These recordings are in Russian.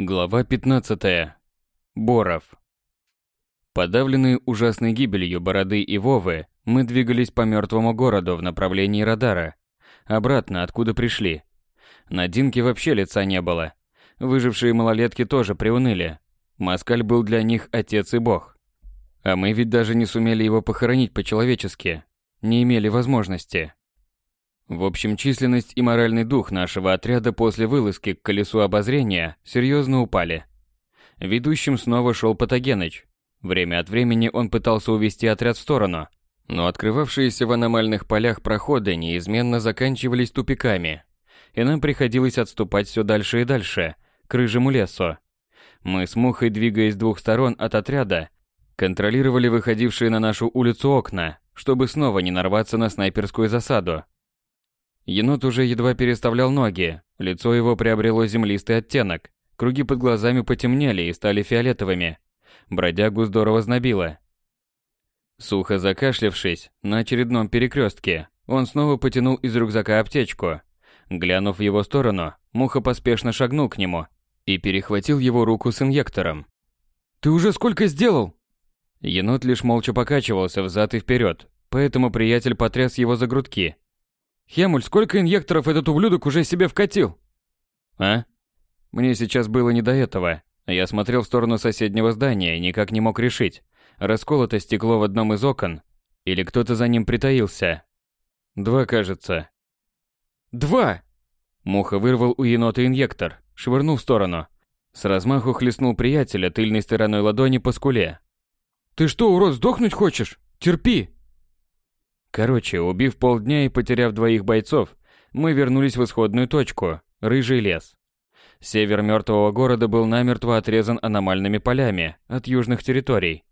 Глава 15. Боров. Подавленные ужасной гибелью Бороды и Вовы, мы двигались по мертвому городу в направлении радара. Обратно, откуда пришли. На Динке вообще лица не было. Выжившие малолетки тоже приуныли. Москаль был для них отец и бог. А мы ведь даже не сумели его похоронить по-человечески. Не имели возможности. В общем, численность и моральный дух нашего отряда после вылазки к колесу обозрения серьезно упали. Ведущим снова шел Патогеныч. Время от времени он пытался увести отряд в сторону, но открывавшиеся в аномальных полях проходы неизменно заканчивались тупиками, и нам приходилось отступать все дальше и дальше, к рыжему лесу. Мы с Мухой, двигаясь с двух сторон от отряда, контролировали выходившие на нашу улицу окна, чтобы снова не нарваться на снайперскую засаду. Енот уже едва переставлял ноги, лицо его приобрело землистый оттенок, круги под глазами потемнели и стали фиолетовыми. Бродягу здорово знобило. Сухо закашлявшись на очередном перекрестке, он снова потянул из рюкзака аптечку. Глянув в его сторону, Муха поспешно шагнул к нему и перехватил его руку с инъектором. «Ты уже сколько сделал?» Енот лишь молча покачивался взад и вперед, поэтому приятель потряс его за грудки – Хемуль, сколько инъекторов этот ублюдок уже себе вкатил? А? Мне сейчас было не до этого. Я смотрел в сторону соседнего здания и никак не мог решить, расколото стекло в одном из окон или кто-то за ним притаился. Два, кажется. Два! Муха вырвал у енота инъектор, швырнул в сторону. С размаху хлестнул приятеля тыльной стороной ладони по скуле. «Ты что, урод, сдохнуть хочешь? Терпи!» Короче, убив полдня и потеряв двоих бойцов, мы вернулись в исходную точку – Рыжий лес. Север мертвого города был намертво отрезан аномальными полями от южных территорий.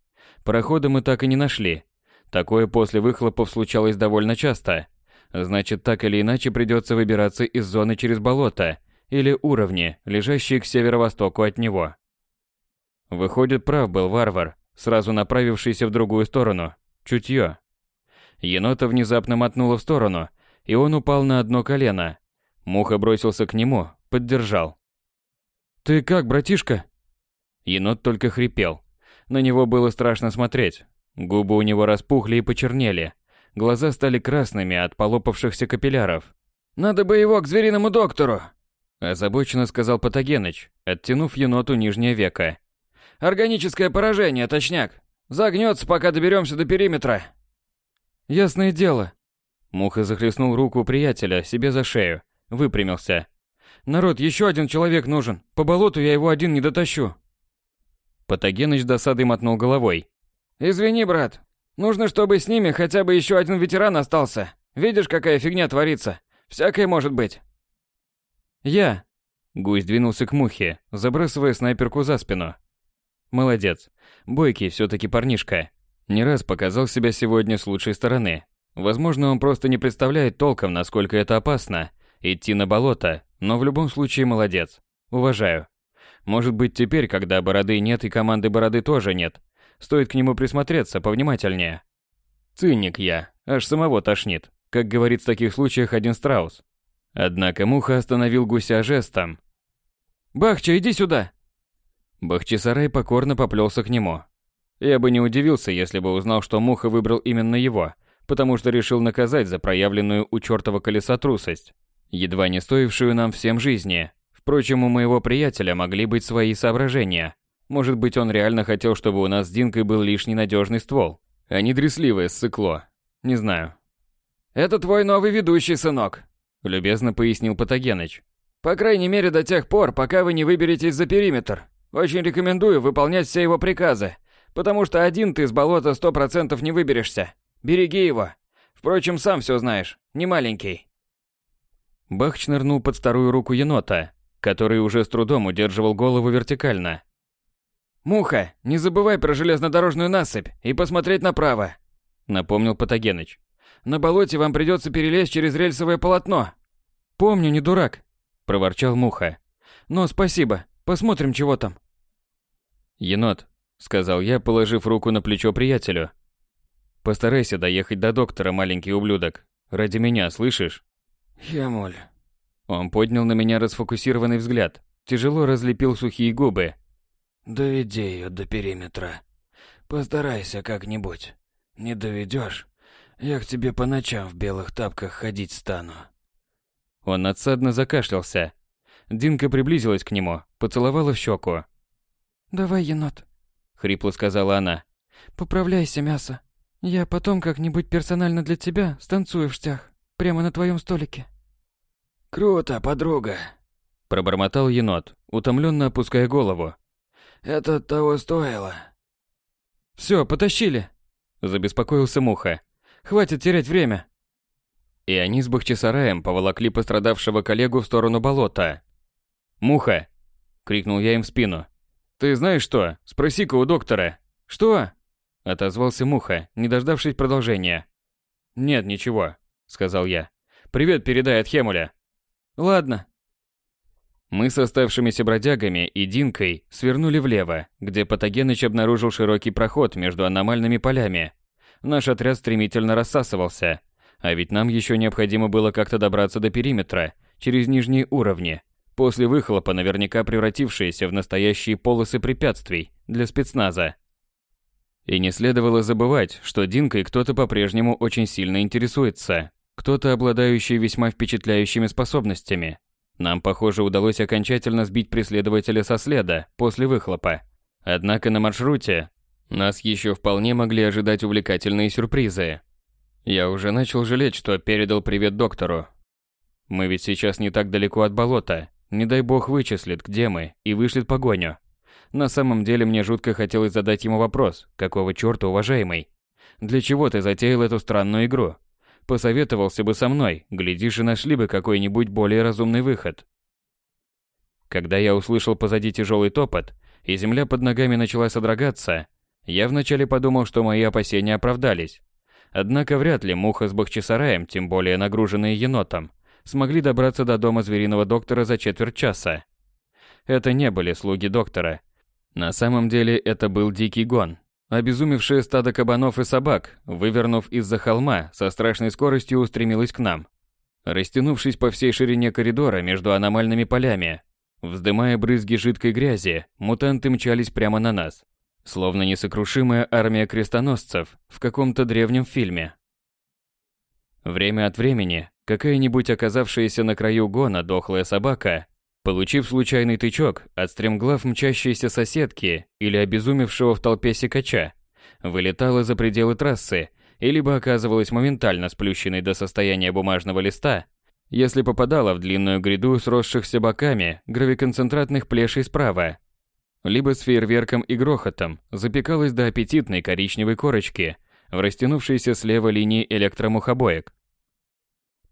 Прохода мы так и не нашли. Такое после выхлопов случалось довольно часто. Значит, так или иначе придется выбираться из зоны через болото или уровни, лежащие к северо-востоку от него. Выходит, прав был варвар, сразу направившийся в другую сторону. Чутье. Енота внезапно мотнуло в сторону, и он упал на одно колено. Муха бросился к нему, поддержал. «Ты как, братишка?» Енот только хрипел. На него было страшно смотреть. Губы у него распухли и почернели. Глаза стали красными от полопавшихся капилляров. «Надо бы его к звериному доктору!» Озабоченно сказал Патогеныч, оттянув еноту нижнее веко. «Органическое поражение, точняк. Загнется, пока доберемся до периметра. Ясное дело. Муха захлестнул руку приятеля себе за шею, выпрямился. Народ, еще один человек нужен. По болоту я его один не дотащу. Патогеныч досадой мотнул головой. Извини, брат. Нужно, чтобы с ними хотя бы еще один ветеран остался. Видишь, какая фигня творится? Всякое может быть. Я. Гусь двинулся к мухе, забрасывая снайперку за спину. Молодец. Бойкий все-таки парнишка. Не раз показал себя сегодня с лучшей стороны. Возможно, он просто не представляет толком, насколько это опасно идти на болото, но в любом случае молодец. Уважаю. Может быть, теперь, когда бороды нет и команды бороды тоже нет, стоит к нему присмотреться повнимательнее. Циник я, аж самого тошнит, как говорит в таких случаях один страус. Однако Муха остановил гуся жестом. «Бахча, иди сюда!» Бахчисарай покорно поплелся к нему, я бы не удивился, если бы узнал, что Муха выбрал именно его, потому что решил наказать за проявленную у чертова колеса трусость, едва не стоившую нам всем жизни. Впрочем, у моего приятеля могли быть свои соображения. Может быть, он реально хотел, чтобы у нас с Динкой был лишний надежный ствол, а не дресливое ссыкло. Не знаю. «Это твой новый ведущий, сынок», — любезно пояснил Патогеныч. «По крайней мере, до тех пор, пока вы не выберетесь за периметр. Очень рекомендую выполнять все его приказы, Потому что один ты с болота сто процентов не выберешься. Береги его. Впрочем, сам все знаешь, не маленький. Бах нырнул под старую руку енота, который уже с трудом удерживал голову вертикально. «Муха, не забывай про железнодорожную насыпь и посмотреть направо», — напомнил Патогеныч. «На болоте вам придется перелезть через рельсовое полотно». «Помню, не дурак», — проворчал Муха. «Но спасибо, посмотрим, чего там». Енот, сказал я, положив руку на плечо приятелю. Постарайся доехать до доктора, маленький ублюдок. Ради меня, слышишь? Я моль. Он поднял на меня расфокусированный взгляд. тяжело разлепил сухие губы. «Доведи ее до периметра. Постарайся как-нибудь. Не доведешь, я к тебе по ночам в белых тапках ходить стану». Он надсадно закашлялся. Динка приблизилась к нему, поцеловала в щеку. «Давай, енот», — хрипло сказала она. «Поправляйся, мясо. Я потом как-нибудь персонально для тебя станцую в штях, прямо на твоем столике». «Круто, подруга», — пробормотал енот, утомленно опуская голову. «Это того стоило». «Все, потащили», — забеспокоился Муха. «Хватит терять время». И они с Бахчисараем поволокли пострадавшего коллегу в сторону болота. «Муха!» — крикнул я им в спину. «Ты знаешь что? Спроси-ка у доктора». «Что?» — отозвался Муха, не дождавшись продолжения. «Нет, ничего», — сказал я. «Привет передай от Хемуля». «Ладно». Мы с оставшимися бродягами и Динкой свернули влево, где Патогеныч обнаружил широкий проход между аномальными полями. Наш отряд стремительно рассасывался, а ведь нам еще необходимо было как-то добраться до периметра, через нижние уровни, после выхлопа наверняка превратившиеся в настоящие полосы препятствий для спецназа. И не следовало забывать, что Динкой кто-то по-прежнему очень сильно интересуется, кто-то обладающий весьма впечатляющими способностями. Нам, похоже, удалось окончательно сбить преследователя со следа после выхлопа. Однако на маршруте нас еще вполне могли ожидать увлекательные сюрпризы. Я уже начал жалеть, что передал привет доктору. Мы ведь сейчас не так далеко от болота. Не дай бог вычислит, где мы, и вышлет погоню. На самом деле мне жутко хотелось задать ему вопрос, какого черта, уважаемый? Для чего ты затеял эту странную игру? Посоветовался бы со мной, глядишь и нашли бы какой-нибудь более разумный выход. Когда я услышал позади тяжелый топот, и земля под ногами начала содрогаться, я вначале подумал, что мои опасения оправдались. Однако вряд ли Муха с Бахчисараем, тем более нагруженные енотом, смогли добраться до дома звериного доктора за четверть часа. Это не были слуги доктора. На самом деле это был дикий гон. Обезумевшее стадо кабанов и собак, вывернув из-за холма, со страшной скоростью устремилось к нам. Растянувшись по всей ширине коридора между аномальными полями, вздымая брызги жидкой грязи, мутанты мчались прямо на нас. Словно несокрушимая армия крестоносцев в каком-то древнем фильме. Время от времени какая-нибудь оказавшаяся на краю гона дохлая собака, получив случайный тычок от стремглав мчащейся соседки или обезумевшего в толпе секача, вылетала за пределы трассы и либо оказывалась моментально сплющенной до состояния бумажного листа, если попадала в длинную гряду сросшихся боками гравиконцентратных плешей справа, либо с фейерверком и грохотом запекалась до аппетитной коричневой корочки в растянувшейся слева линии электромухобоек.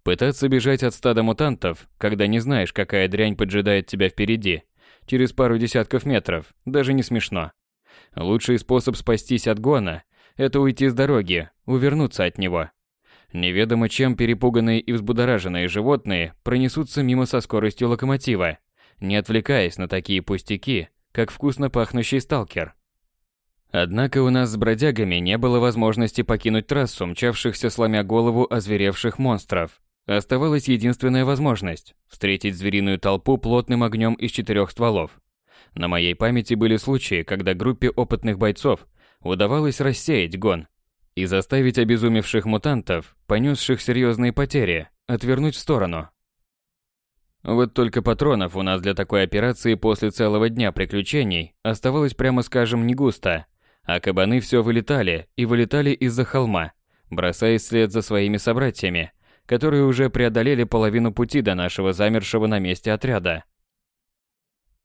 Пытаться бежать от стада мутантов, когда не знаешь, какая дрянь поджидает тебя впереди, через пару десятков метров, даже не смешно. Лучший способ спастись от гона – это уйти с дороги, увернуться от него. Неведомо чем перепуганные и взбудораженные животные пронесутся мимо со скоростью локомотива, не отвлекаясь на такие пустяки, как вкусно пахнущий сталкер. Однако у нас с бродягами не было возможности покинуть трассу мчавшихся сломя голову озверевших монстров. Оставалась единственная возможность – встретить звериную толпу плотным огнем из четырех стволов. На моей памяти были случаи, когда группе опытных бойцов удавалось рассеять гон и заставить обезумевших мутантов, понесших серьезные потери, отвернуть в сторону. Вот только патронов у нас для такой операции после целого дня приключений оставалось, прямо скажем, не густо, а кабаны все вылетали и вылетали из-за холма, бросаясь вслед за своими собратьями, которые уже преодолели половину пути до нашего замершего на месте отряда.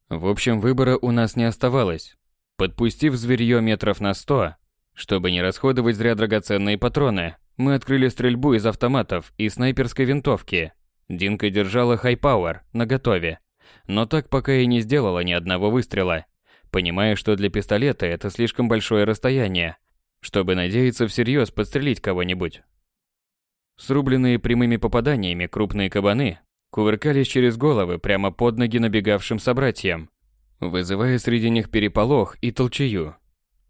В общем, выбора у нас не оставалось. Подпустив зверье метров на сто, чтобы не расходовать зря драгоценные патроны, мы открыли стрельбу из автоматов и снайперской винтовки – Динка держала хай-пауэр наготове, но так пока и не сделала ни одного выстрела, понимая, что для пистолета это слишком большое расстояние, чтобы надеяться всерьез подстрелить кого-нибудь. Срубленные прямыми попаданиями крупные кабаны кувыркались через головы прямо под ноги набегавшим собратьям, вызывая среди них переполох и толчею.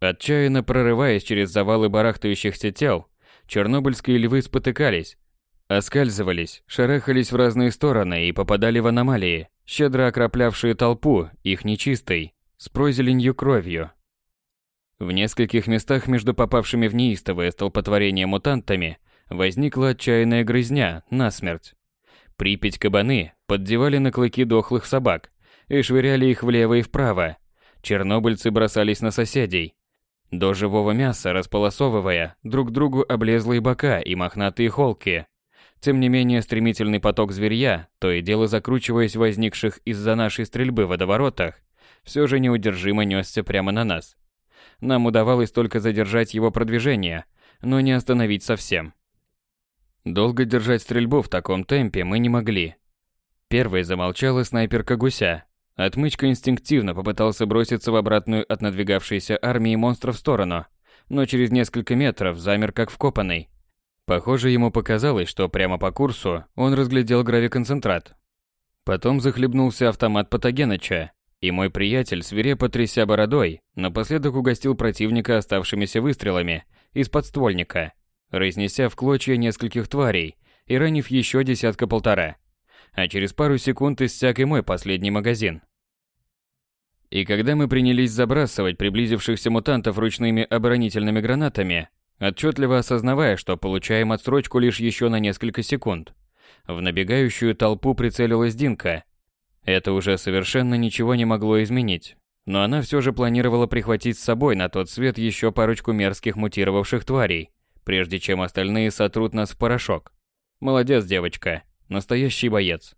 Отчаянно прорываясь через завалы барахтающихся тел, чернобыльские львы спотыкались, Оскальзывались, шарахались в разные стороны и попадали в аномалии, щедро окроплявшие толпу их нечистой, с прозеленью кровью. В нескольких местах между попавшими в неистовое столпотворение мутантами возникла отчаянная грызня насмерть. Припять кабаны поддевали на клыки дохлых собак и швыряли их влево и вправо. Чернобыльцы бросались на соседей. До живого мяса располосовывая друг другу облезлые бока и мохнатые холки. Тем не менее, стремительный поток зверья, то и дело закручиваясь в возникших из-за нашей стрельбы водоворотах, все же неудержимо несся прямо на нас. Нам удавалось только задержать его продвижение, но не остановить совсем. Долго держать стрельбу в таком темпе мы не могли. Первой замолчала снайперка гуся. Отмычка инстинктивно попытался броситься в обратную от надвигавшейся армии монстров сторону, но через несколько метров замер как вкопанный. Похоже, ему показалось, что прямо по курсу он разглядел гравиконцентрат. Потом захлебнулся автомат Патогеныча, и мой приятель, свирепо тряся бородой, напоследок угостил противника оставшимися выстрелами из подствольника, разнеся в клочья нескольких тварей и ранив еще десятка-полтора. А через пару секунд иссяк и мой последний магазин. И когда мы принялись забрасывать приблизившихся мутантов ручными оборонительными гранатами, отчетливо осознавая, что получаем отсрочку лишь еще на несколько секунд, в набегающую толпу прицелилась Динка – это уже совершенно ничего не могло изменить. Но она все же планировала прихватить с собой на тот свет еще парочку мерзких мутировавших тварей, прежде чем остальные сотрут нас в порошок. Молодец, девочка. Настоящий боец.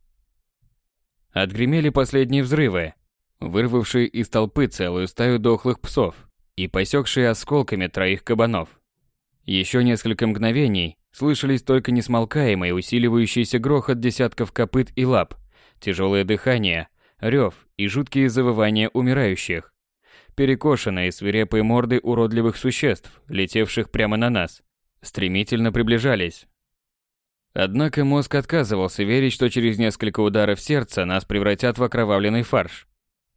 Отгремели последние взрывы, вырвавшие из толпы целую стаю дохлых псов и посекшие осколками троих кабанов. Еще несколько мгновений слышались только несмолкаемый усиливающийся грохот десятков копыт и лап, тяжелое дыхание, рев и жуткие завывания умирающих. Перекошенные свирепые морды уродливых существ, летевших прямо на нас, стремительно приближались. Однако мозг отказывался верить, что через несколько ударов сердца нас превратят в окровавленный фарш.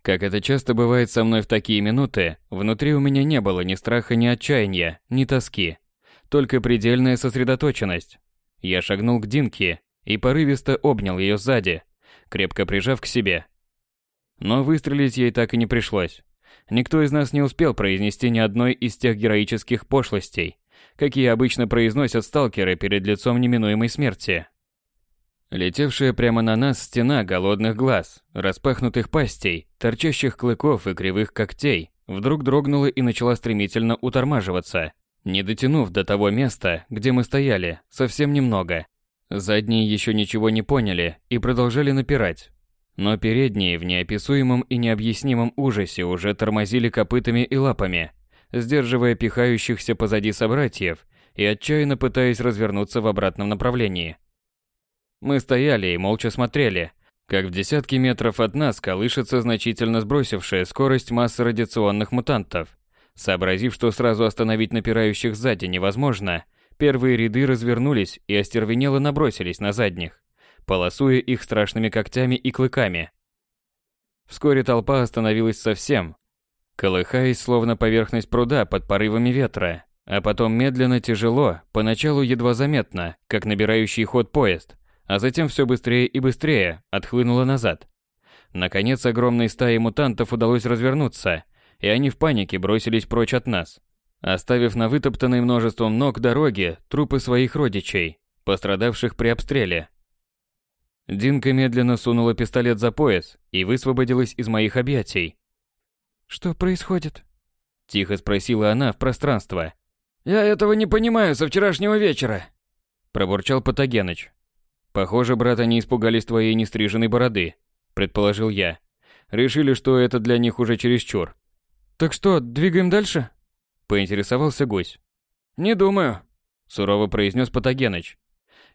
Как это часто бывает со мной в такие минуты, внутри у меня не было ни страха, ни отчаяния, ни тоски, только предельная сосредоточенность. Я шагнул к Динке и порывисто обнял ее сзади, крепко прижав к себе. Но выстрелить ей так и не пришлось. Никто из нас не успел произнести ни одной из тех героических пошлостей, какие обычно произносят сталкеры перед лицом неминуемой смерти. Летевшая прямо на нас стена голодных глаз, распахнутых пастей, торчащих клыков и кривых когтей, вдруг дрогнула и начала стремительно утормаживаться, не дотянув до того места, где мы стояли, совсем немного. Задние еще ничего не поняли и продолжали напирать. Но передние в неописуемом и необъяснимом ужасе уже тормозили копытами и лапами, сдерживая пихающихся позади собратьев и отчаянно пытаясь развернуться в обратном направлении. Мы стояли и молча смотрели, как в десятки метров от нас колышется значительно сбросившая скорость масса радиационных мутантов. Сообразив, что сразу остановить напирающих сзади невозможно, Первые ряды развернулись и остервенело набросились на задних, полосуя их страшными когтями и клыками. Вскоре толпа остановилась совсем, колыхаясь словно поверхность пруда под порывами ветра, а потом медленно, тяжело, поначалу едва заметно, как набирающий ход поезд, а затем все быстрее и быстрее отхлынуло назад. Наконец огромной стае мутантов удалось развернуться, и они в панике бросились прочь от нас оставив на вытоптанной множеством ног дороге трупы своих родичей, пострадавших при обстреле. Динка медленно сунула пистолет за пояс и высвободилась из моих объятий. «Что происходит?» – тихо спросила она в пространство. «Я этого не понимаю со вчерашнего вечера», – пробурчал Патогеныч. «Похоже, брат, они испугались твоей нестриженной бороды», – предположил я. «Решили, что это для них уже чересчур». «Так что, двигаем дальше?» Поинтересовался гусь. «Не думаю», – сурово произнес Патогеныч.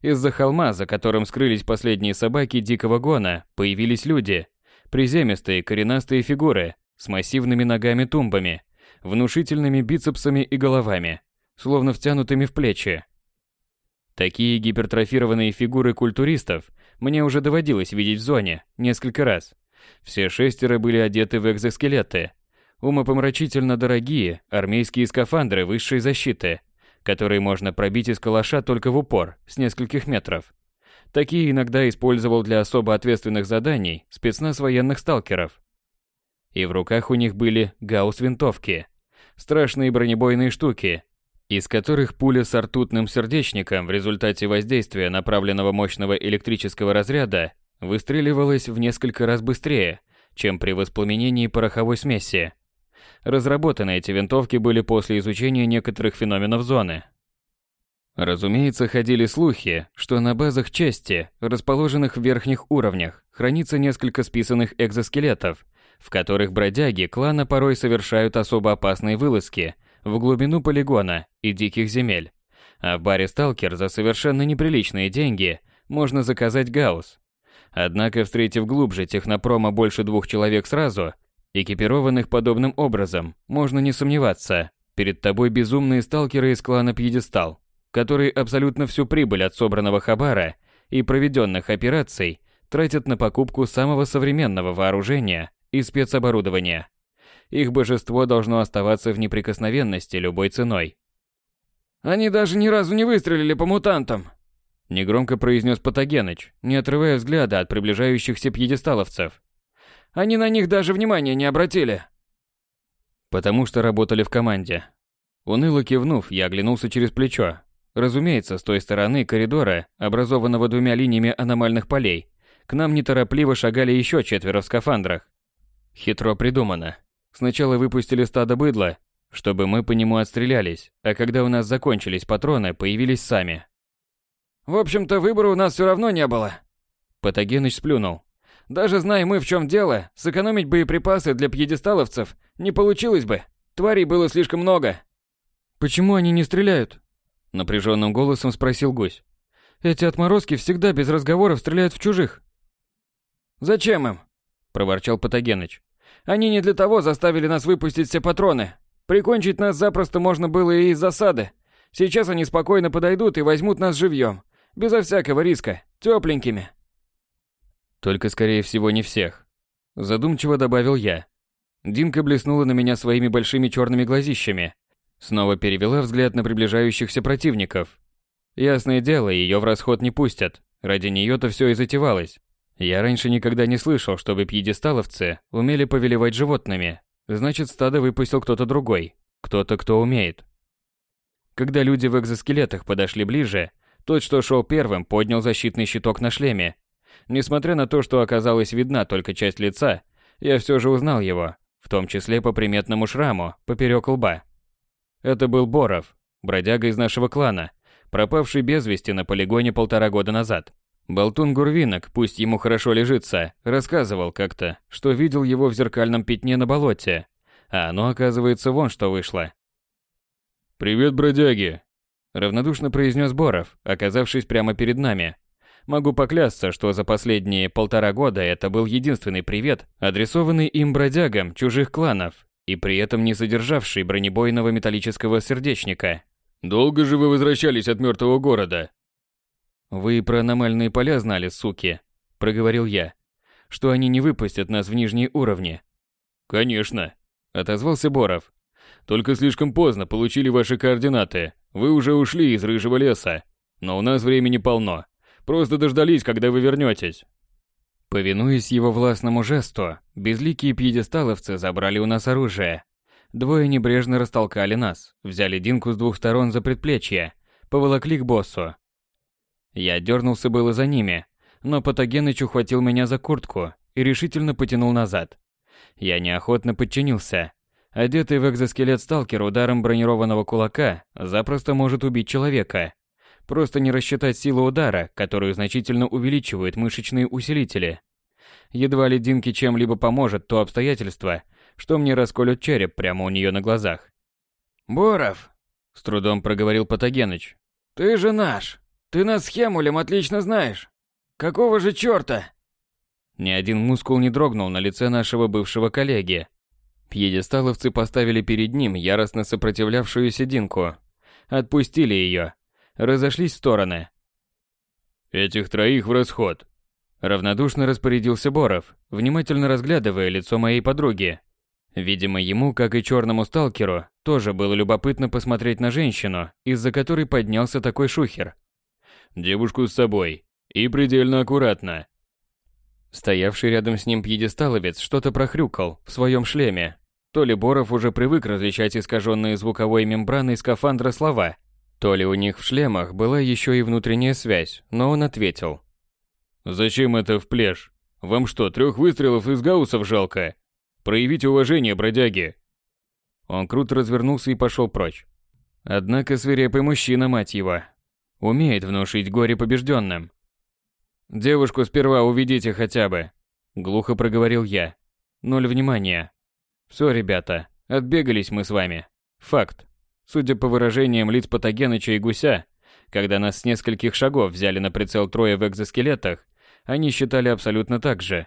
Из-за холма, за которым скрылись последние собаки дикого гона, появились люди. Приземистые, коренастые фигуры, с массивными ногами-тумбами, внушительными бицепсами и головами, словно втянутыми в плечи. Такие гипертрофированные фигуры культуристов мне уже доводилось видеть в зоне несколько раз. Все шестеро были одеты в экзоскелеты, умопомрачительно дорогие армейские скафандры высшей защиты, которые можно пробить из калаша только в упор, с нескольких метров. Такие иногда использовал для особо ответственных заданий спецназ военных сталкеров. И в руках у них были гаусс-винтовки, страшные бронебойные штуки, из которых пуля с ртутным сердечником в результате воздействия направленного мощного электрического разряда выстреливалась в несколько раз быстрее, чем при воспламенении пороховой смеси. Разработаны эти винтовки были после изучения некоторых феноменов зоны. Разумеется, ходили слухи, что на базах части, расположенных в верхних уровнях, хранится несколько списанных экзоскелетов, в которых бродяги клана порой совершают особо опасные вылазки в глубину полигона и диких земель. А в баре «Сталкер» за совершенно неприличные деньги можно заказать гаусс. Однако, встретив глубже технопрома больше двух человек сразу, экипированных подобным образом, можно не сомневаться, перед тобой безумные сталкеры из клана «Пьедестал», которые абсолютно всю прибыль от собранного хабара и проведенных операций тратят на покупку самого современного вооружения и спецоборудования. Их божество должно оставаться в неприкосновенности любой ценой. «Они даже ни разу не выстрелили по мутантам!» Негромко произнес Патогеныч, не отрывая взгляда от приближающихся пьедесталовцев. «Они на них даже внимания не обратили!» Потому что работали в команде. Уныло кивнув, я оглянулся через плечо. Разумеется, с той стороны коридора, образованного двумя линиями аномальных полей, к нам неторопливо шагали еще четверо в скафандрах. Хитро придумано. Сначала выпустили стадо быдла, чтобы мы по нему отстрелялись, а когда у нас закончились патроны, появились сами. В общем-то, выбора у нас все равно не было. Патогеныч сплюнул. Даже зная мы в чем дело, сэкономить боеприпасы для пьедесталовцев не получилось бы. Тварей было слишком много. Почему они не стреляют? Напряженным голосом спросил гусь. Эти отморозки всегда без разговоров стреляют в чужих. Зачем им? Проворчал Патогеныч. Они не для того заставили нас выпустить все патроны. Прикончить нас запросто можно было и из засады. Сейчас они спокойно подойдут и возьмут нас живьем. Безо всякого риска. Тепленькими. Только, скорее всего, не всех. Задумчиво добавил я. Динка блеснула на меня своими большими черными глазищами. Снова перевела взгляд на приближающихся противников. Ясное дело, ее в расход не пустят. Ради нее-то все и затевалось. Я раньше никогда не слышал, чтобы пьедесталовцы умели повелевать животными. Значит, стадо выпустил кто-то другой. Кто-то, кто умеет. Когда люди в экзоскелетах подошли ближе, тот, что шел первым, поднял защитный щиток на шлеме. Несмотря на то, что оказалась видна только часть лица, я все же узнал его, в том числе по приметному шраму поперек лба. Это был Боров, бродяга из нашего клана, пропавший без вести на полигоне полтора года назад. Болтун Гурвинок, пусть ему хорошо лежится, рассказывал как-то, что видел его в зеркальном пятне на болоте, а оно, оказывается, вон что вышло. «Привет, бродяги!» – равнодушно произнес Боров, оказавшись прямо перед нами. Могу поклясться, что за последние полтора года это был единственный привет, адресованный им бродягам чужих кланов, и при этом не содержавший бронебойного металлического сердечника. «Долго же вы возвращались от мертвого города?» «Вы про аномальные поля знали, суки», — проговорил я. «Что они не выпустят нас в нижние уровни». «Конечно», — отозвался Боров. «Только слишком поздно получили ваши координаты. Вы уже ушли из рыжего леса. Но у нас времени полно. Просто дождались, когда вы вернетесь». Повинуясь его властному жесту, безликие пьедесталовцы забрали у нас оружие. Двое небрежно растолкали нас, взяли Динку с двух сторон за предплечье, поволокли к боссу, я дернулся было за ними, но Патогеныч ухватил меня за куртку и решительно потянул назад. Я неохотно подчинился. Одетый в экзоскелет сталкер ударом бронированного кулака запросто может убить человека. Просто не рассчитать силу удара, которую значительно увеличивают мышечные усилители. Едва ли Динке чем-либо поможет то обстоятельство, что мне расколют череп прямо у нее на глазах. «Боров!» – с трудом проговорил Патогеныч. «Ты же наш! Ты нас с Хемулем отлично знаешь. Какого же чёрта? Ни один мускул не дрогнул на лице нашего бывшего коллеги. Пьедесталовцы поставили перед ним яростно сопротивлявшуюся Динку. Отпустили её. Разошлись в стороны. «Этих троих в расход», — равнодушно распорядился Боров, внимательно разглядывая лицо моей подруги. Видимо, ему, как и черному сталкеру, тоже было любопытно посмотреть на женщину, из-за которой поднялся такой шухер. Девушку с собой. И предельно аккуратно. Стоявший рядом с ним пьедесталовец что-то прохрюкал в своем шлеме. То ли Боров уже привык различать искаженные звуковой мембраной скафандра слова, то ли у них в шлемах была еще и внутренняя связь, но он ответил. «Зачем это в плешь? Вам что, трех выстрелов из гаусов жалко? Проявите уважение, бродяги!» Он круто развернулся и пошел прочь. Однако свирепый мужчина, мать его, умеет внушить горе побежденным. «Девушку сперва уведите хотя бы», — глухо проговорил я. Ноль внимания. Все, ребята, отбегались мы с вами. Факт. Судя по выражениям лиц Патогеныча и Гуся, когда нас с нескольких шагов взяли на прицел трое в экзоскелетах, они считали абсолютно так же.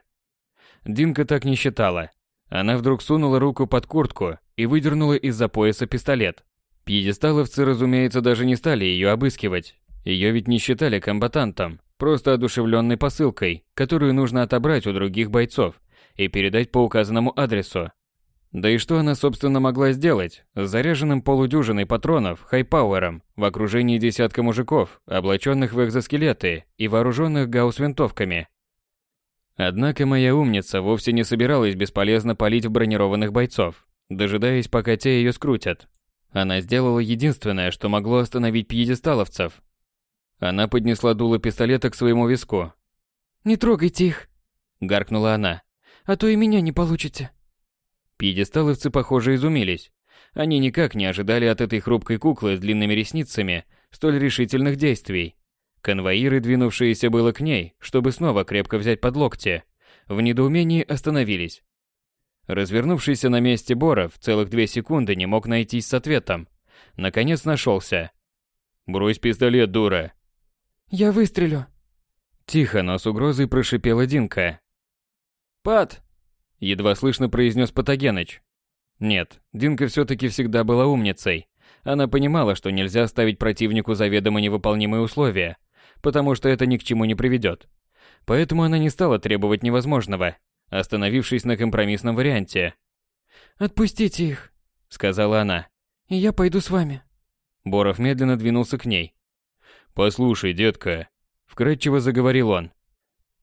Динка так не считала. Она вдруг сунула руку под куртку и выдернула из-за пояса пистолет. Пьедесталовцы, разумеется, даже не стали ее обыскивать. Ее ведь не считали комбатантом, просто одушевленной посылкой, которую нужно отобрать у других бойцов и передать по указанному адресу. Да и что она, собственно, могла сделать с заряженным полудюжиной патронов хайпауэром в окружении десятка мужиков, облаченных в экзоскелеты и вооруженных гаусс-винтовками? Однако моя умница вовсе не собиралась бесполезно палить в бронированных бойцов, дожидаясь, пока те ее скрутят. Она сделала единственное, что могло остановить пьедесталовцев. Она поднесла дуло пистолета к своему виску. «Не трогайте их!» – гаркнула она. «А то и меня не получите!» Пьедесталовцы, похоже, изумились. Они никак не ожидали от этой хрупкой куклы с длинными ресницами столь решительных действий. Конвоиры, двинувшиеся было к ней, чтобы снова крепко взять под локти, в недоумении остановились. Развернувшийся на месте Боров целых две секунды не мог найтись с ответом. Наконец нашелся. «Брось пистолет, дура!» «Я выстрелю!» Тихо, но с угрозой прошипела Динка. «Пат!» Едва слышно произнес Патогеныч. Нет, Динка все-таки всегда была умницей. Она понимала, что нельзя ставить противнику заведомо невыполнимые условия, потому что это ни к чему не приведет. Поэтому она не стала требовать невозможного, остановившись на компромиссном варианте. «Отпустите их», — сказала она. «И я пойду с вами». Боров медленно двинулся к ней. «Послушай, детка», — вкратчиво заговорил он.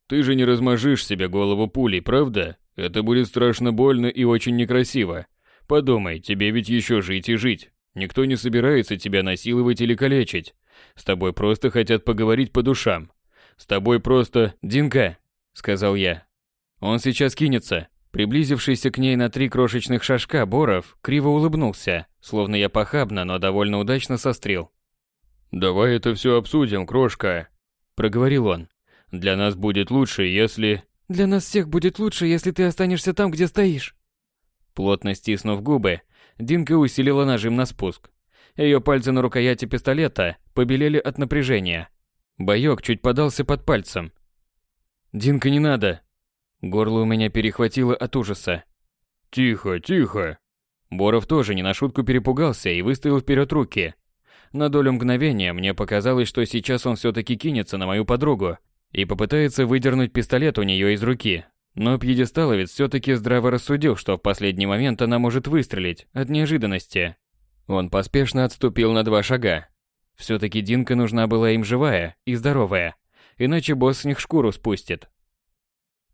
«Ты же не размажишь себе голову пулей, правда? Это будет страшно больно и очень некрасиво. Подумай, тебе ведь еще жить и жить. Никто не собирается тебя насиловать или калечить. С тобой просто хотят поговорить по душам. С тобой просто... Динка, сказал я. Он сейчас кинется. Приблизившийся к ней на три крошечных шажка Боров криво улыбнулся, словно я похабно, но довольно удачно сострил. «Давай это все обсудим, крошка», — проговорил он. «Для нас будет лучше, если...» «Для нас всех будет лучше, если ты останешься там, где стоишь». Плотно стиснув губы, Динка усилила нажим на спуск. Ее пальцы на рукояти пистолета побелели от напряжения. Боек чуть подался под пальцем. «Динка, не надо!» Горло у меня перехватило от ужаса. «Тихо, тихо!» Боров тоже не на шутку перепугался и выставил вперед руки. На долю мгновения мне показалось, что сейчас он все-таки кинется на мою подругу и попытается выдернуть пистолет у нее из руки. Но пьедесталовец все-таки здраво рассудил, что в последний момент она может выстрелить от неожиданности. Он поспешно отступил на два шага. Все-таки Динка нужна была им живая и здоровая, иначе босс с них шкуру спустит.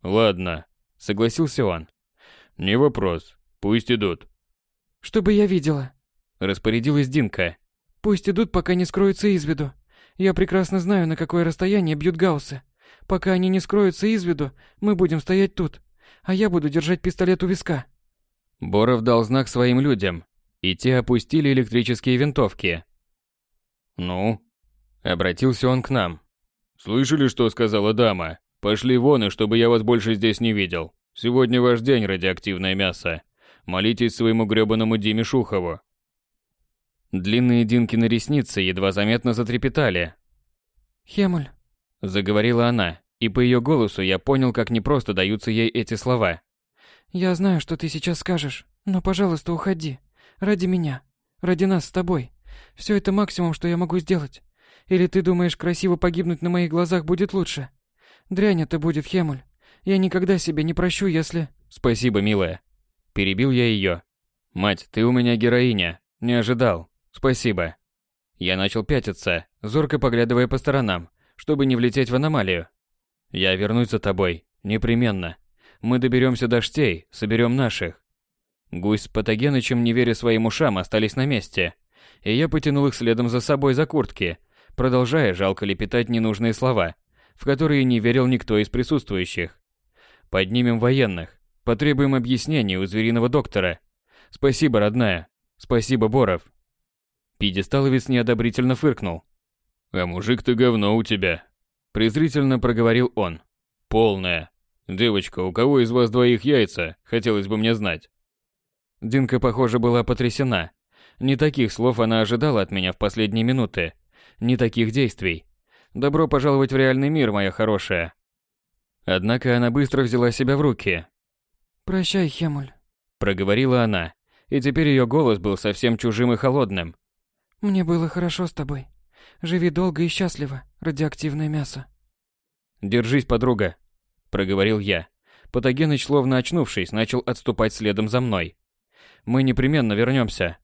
«Ладно», — согласился он. «Не вопрос, пусть идут». «Чтобы я видела», — распорядилась Динка. «Пусть идут, пока не скроются из виду. Я прекрасно знаю, на какое расстояние бьют гауссы. Пока они не скроются из виду, мы будем стоять тут, а я буду держать пистолет у виска. Боров дал знак своим людям, и те опустили электрические винтовки. «Ну?» — обратился он к нам. «Слышали, что сказала дама? Пошли вон, и чтобы я вас больше здесь не видел. Сегодня ваш день, радиоактивное мясо. Молитесь своему грёбаному Диме Шухову. Длинные Динкины ресницы едва заметно затрепетали. «Хемуль», — заговорила она, и по ее голосу я понял, как непросто даются ей эти слова. «Я знаю, что ты сейчас скажешь, но, пожалуйста, уходи. Ради меня. Ради нас с тобой. Все это максимум, что я могу сделать. Или ты думаешь, красиво погибнуть на моих глазах будет лучше? Дрянь это будет, Хемуль. Я никогда себе не прощу, если...» «Спасибо, милая». Перебил я ее. «Мать, ты у меня героиня. Не ожидал. Спасибо. Я начал пятиться, зорко поглядывая по сторонам, чтобы не влететь в аномалию. Я вернусь за тобой, непременно. Мы доберемся до Штей, соберем наших. Гусь с Патогенычем, не веря своим ушам, остались на месте. И я потянул их следом за собой за куртки, продолжая жалко лепетать ненужные слова, в которые не верил никто из присутствующих. Поднимем военных, потребуем объяснений у звериного доктора. Спасибо, родная. Спасибо, Боров. Пьедесталовец неодобрительно фыркнул. «А мужик ты говно у тебя», – презрительно проговорил он. «Полная. Девочка, у кого из вас двоих яйца, хотелось бы мне знать». Динка, похоже, была потрясена. Не таких слов она ожидала от меня в последние минуты. Не таких действий. Добро пожаловать в реальный мир, моя хорошая. Однако она быстро взяла себя в руки. «Прощай, Хемуль», – проговорила она, и теперь ее голос был совсем чужим и холодным. «Мне было хорошо с тобой. Живи долго и счастливо, радиоактивное мясо». «Держись, подруга», – проговорил я. Патогеныч, словно очнувшись, начал отступать следом за мной. Мы непременно вернемся.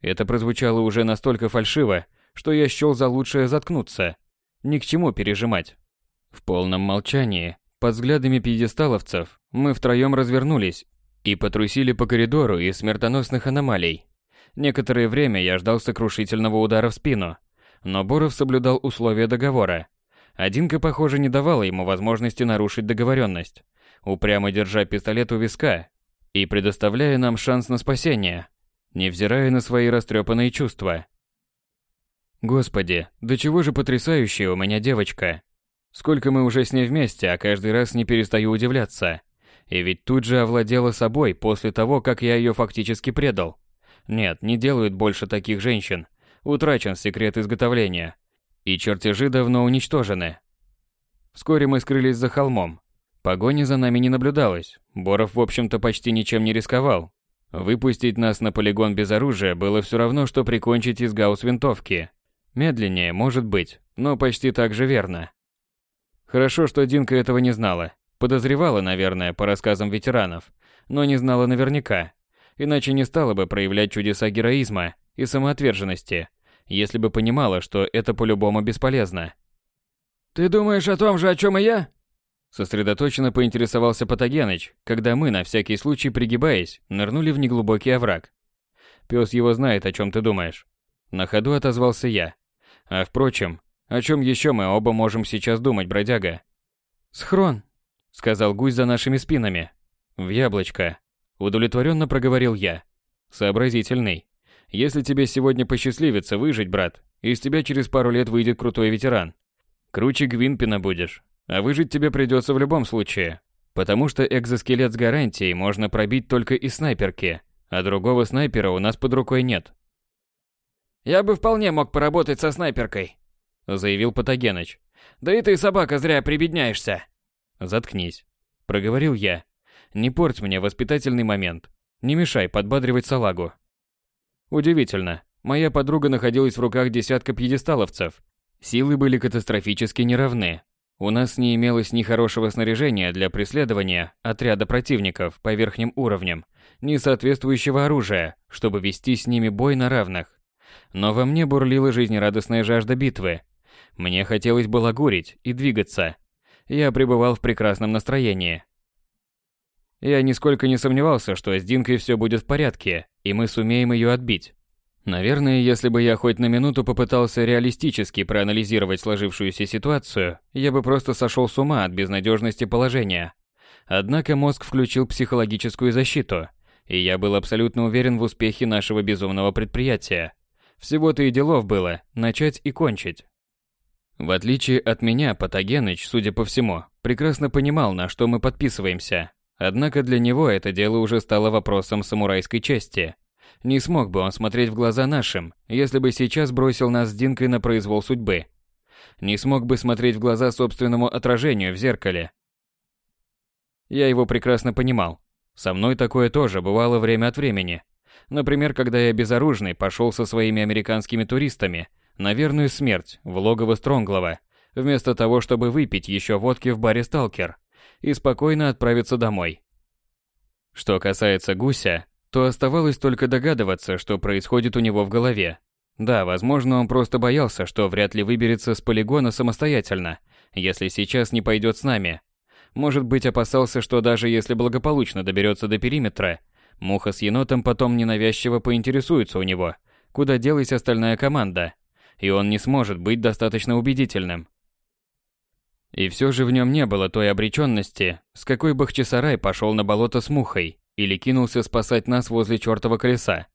Это прозвучало уже настолько фальшиво, что я счел за лучшее заткнуться. Ни к чему пережимать. В полном молчании, под взглядами пьедесталовцев, мы втроем развернулись и потрусили по коридору из смертоносных аномалий. Некоторое время я ждал сокрушительного удара в спину, но Боров соблюдал условия договора. Одинка, похоже, не давала ему возможности нарушить договоренность, упрямо держа пистолет у виска и предоставляя нам шанс на спасение, невзирая на свои растрепанные чувства. Господи, до чего же потрясающая у меня девочка. Сколько мы уже с ней вместе, а каждый раз не перестаю удивляться. И ведь тут же овладела собой после того, как я ее фактически предал. Нет, не делают больше таких женщин. Утрачен секрет изготовления. И чертежи давно уничтожены. Вскоре мы скрылись за холмом, Погони за нами не наблюдалось. Боров, в общем-то, почти ничем не рисковал. Выпустить нас на полигон без оружия было все равно, что прикончить из гаусс-винтовки. Медленнее, может быть, но почти так же верно. Хорошо, что Динка этого не знала. Подозревала, наверное, по рассказам ветеранов, но не знала наверняка. Иначе не стала бы проявлять чудеса героизма и самоотверженности, если бы понимала, что это по-любому бесполезно. «Ты думаешь о том же, о чем и я?» Сосредоточенно поинтересовался Патогеныч, когда мы, на всякий случай пригибаясь, нырнули в неглубокий овраг. Пес его знает, о чем ты думаешь. На ходу отозвался я. А впрочем, о чем еще мы оба можем сейчас думать, бродяга? «Схрон», — сказал гусь за нашими спинами. «В яблочко», — удовлетворенно проговорил я. «Сообразительный. Если тебе сегодня посчастливится выжить, брат, из тебя через пару лет выйдет крутой ветеран. Круче Гвинпина будешь, а выжить тебе придется в любом случае, потому что экзоскелет с гарантией можно пробить только из снайперки, а другого снайпера у нас под рукой нет. «Я бы вполне мог поработать со снайперкой», — заявил Патогеныч. «Да и ты, собака, зря прибедняешься». «Заткнись», — проговорил я. «Не порть мне воспитательный момент. Не мешай подбадривать салагу». Удивительно, моя подруга находилась в руках десятка пьедесталовцев. Силы были катастрофически неравны, у нас не имелось ни хорошего снаряжения для преследования отряда противников по верхним уровням, ни соответствующего оружия, чтобы вести с ними бой на равных. Но во мне бурлила жизнерадостная жажда битвы. Мне хотелось балагурить и двигаться. Я пребывал в прекрасном настроении. Я нисколько не сомневался, что с Динкой все будет в порядке, и мы сумеем ее отбить. Наверное, если бы я хоть на минуту попытался реалистически проанализировать сложившуюся ситуацию, я бы просто сошел с ума от безнадежности положения. Однако мозг включил психологическую защиту, и я был абсолютно уверен в успехе нашего безумного предприятия. Всего-то и делов было начать и кончить. В отличие от меня, Патогеныч, судя по всему, прекрасно понимал, на что мы подписываемся. Однако для него это дело уже стало вопросом самурайской чести – не смог бы он смотреть в глаза нашим, если бы сейчас бросил нас с Динкой на произвол судьбы. Не смог бы смотреть в глаза собственному отражению в зеркале. Я его прекрасно понимал. Со мной такое тоже бывало время от времени. Например, когда я безоружный пошел со своими американскими туристами на верную смерть в логово Стронглова, вместо того, чтобы выпить еще водки в баре «Сталкер» и спокойно отправиться домой. Что касается гуся, то оставалось только догадываться, что происходит у него в голове. Да, возможно, он просто боялся, что вряд ли выберется с полигона самостоятельно, если сейчас не пойдет с нами. Может быть, опасался, что даже если благополучно доберется до периметра, муха с енотом потом ненавязчиво поинтересуется у него, куда делась остальная команда, и он не сможет быть достаточно убедительным. И все же в нем не было той обреченности, с какой Бахчисарай пошел на болото с мухой или кинулся спасать нас возле чертова колеса.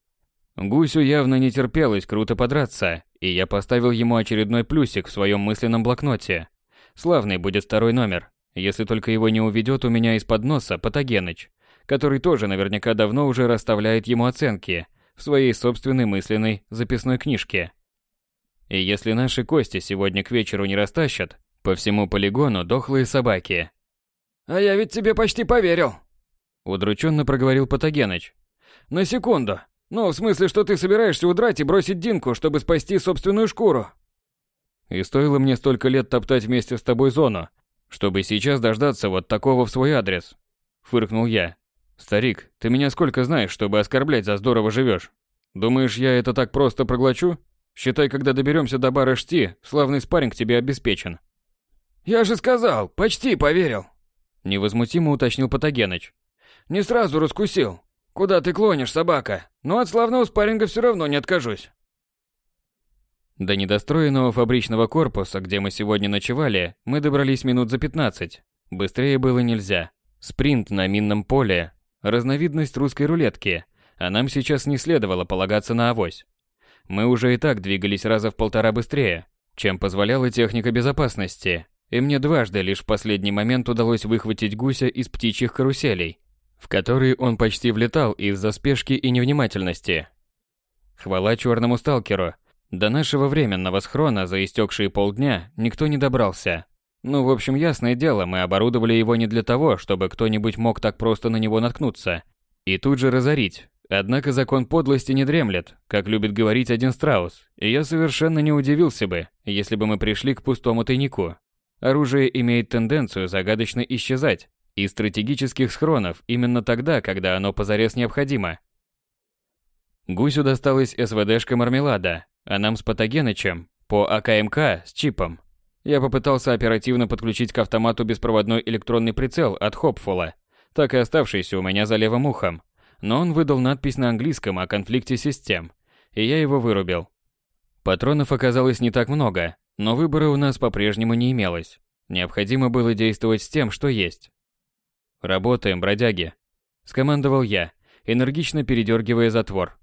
Гусю явно не терпелось круто подраться, и я поставил ему очередной плюсик в своем мысленном блокноте. Славный будет второй номер, если только его не уведет у меня из-под носа Патогеныч, который тоже наверняка давно уже расставляет ему оценки в своей собственной мысленной записной книжке. И если наши кости сегодня к вечеру не растащат, по всему полигону дохлые собаки. «А я ведь тебе почти поверил!» Удрученно проговорил Патогеныч. «На секунду. Ну, в смысле, что ты собираешься удрать и бросить Динку, чтобы спасти собственную шкуру?» И стоило мне столько лет топтать вместе с тобой зону, чтобы сейчас дождаться вот такого в свой адрес. Фыркнул я. Старик, ты меня сколько знаешь, чтобы оскорблять за здорово живешь? Думаешь, я это так просто проглочу? Считай, когда доберемся до бара Шти, славный спарринг тебе обеспечен. Я же сказал, почти поверил. Невозмутимо уточнил Патогеныч. Не сразу раскусил. Куда ты клонишь, собака? Но от славного спарринга все равно не откажусь. До недостроенного фабричного корпуса, где мы сегодня ночевали, мы добрались минут за 15. Быстрее было нельзя. Спринт на минном поле, разновидность русской рулетки, а нам сейчас не следовало полагаться на авось. Мы уже и так двигались раза в полтора быстрее, чем позволяла техника безопасности, и мне дважды лишь в последний момент удалось выхватить гуся из птичьих каруселей, в которые он почти влетал из-за спешки и невнимательности. Хвала черному сталкеру, до нашего временного схрона за истекшие полдня никто не добрался. Ну, в общем, ясное дело, мы оборудовали его не для того, чтобы кто-нибудь мог так просто на него наткнуться и тут же разорить. Однако закон подлости не дремлет, как любит говорить один страус, и я совершенно не удивился бы, если бы мы пришли к пустому тайнику. Оружие имеет тенденцию загадочно исчезать из стратегических схронов именно тогда, когда оно позарез необходимо. Гусю досталась СВДшка мармелада, а нам с Патогенычем по АКМК с чипом. Я попытался оперативно подключить к автомату беспроводной электронный прицел от Хопфула, так и оставшийся у меня за левым ухом. Но он выдал надпись на английском о конфликте систем, и я его вырубил. Патронов оказалось не так много, но выбора у нас по-прежнему не имелось. Необходимо было действовать с тем, что есть. «Работаем, бродяги», – скомандовал я, энергично передергивая затвор.